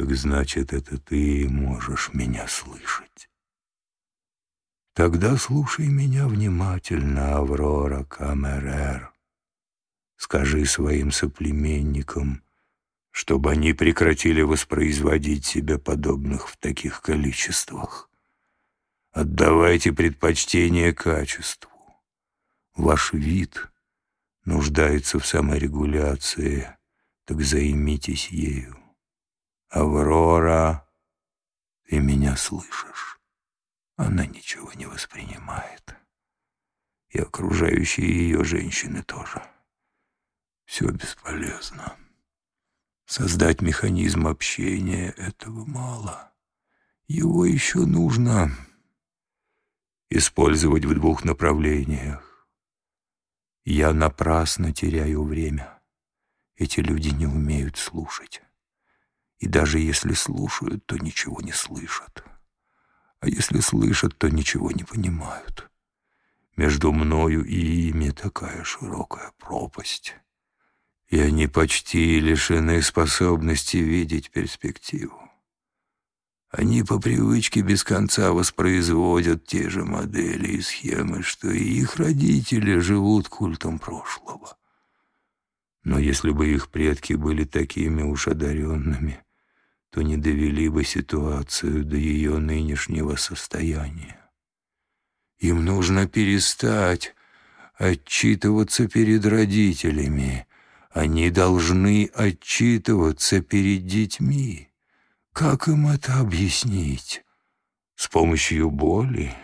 Так значит, это ты можешь меня слышать. Тогда слушай меня внимательно, Аврора Камерер. Скажи своим соплеменникам, чтобы они прекратили воспроизводить себе подобных в таких количествах. Отдавайте предпочтение качеству. Ваш вид нуждается в саморегуляции, так займитесь ею. Аврора, ты меня слышишь? Она ничего не воспринимает. И окружающие ее женщины тоже. Все бесполезно. Создать механизм общения этого мало. Его еще нужно использовать в двух направлениях. Я напрасно теряю время. Эти люди не умеют слушать. И даже если слушают, то ничего не слышат. А если слышат, то ничего не понимают. Между мною и ими такая широкая пропасть. И они почти лишены способности видеть перспективу. Они по привычке без конца воспроизводят те же модели и схемы, что и их родители живут культом прошлого. Но если бы их предки были такими уж одаренными, то не довели бы ситуацию до ее нынешнего состояния. Им нужно перестать отчитываться перед родителями. Они должны отчитываться перед детьми. Как им это объяснить? С помощью боли?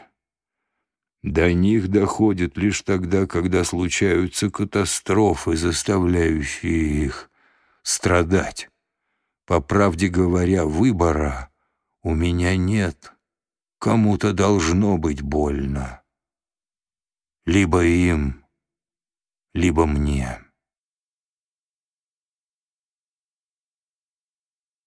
До них доходит лишь тогда, когда случаются катастрофы, заставляющие их страдать. По правде говоря, выбора у меня нет. Кому-то должно быть больно. Либо им, либо мне.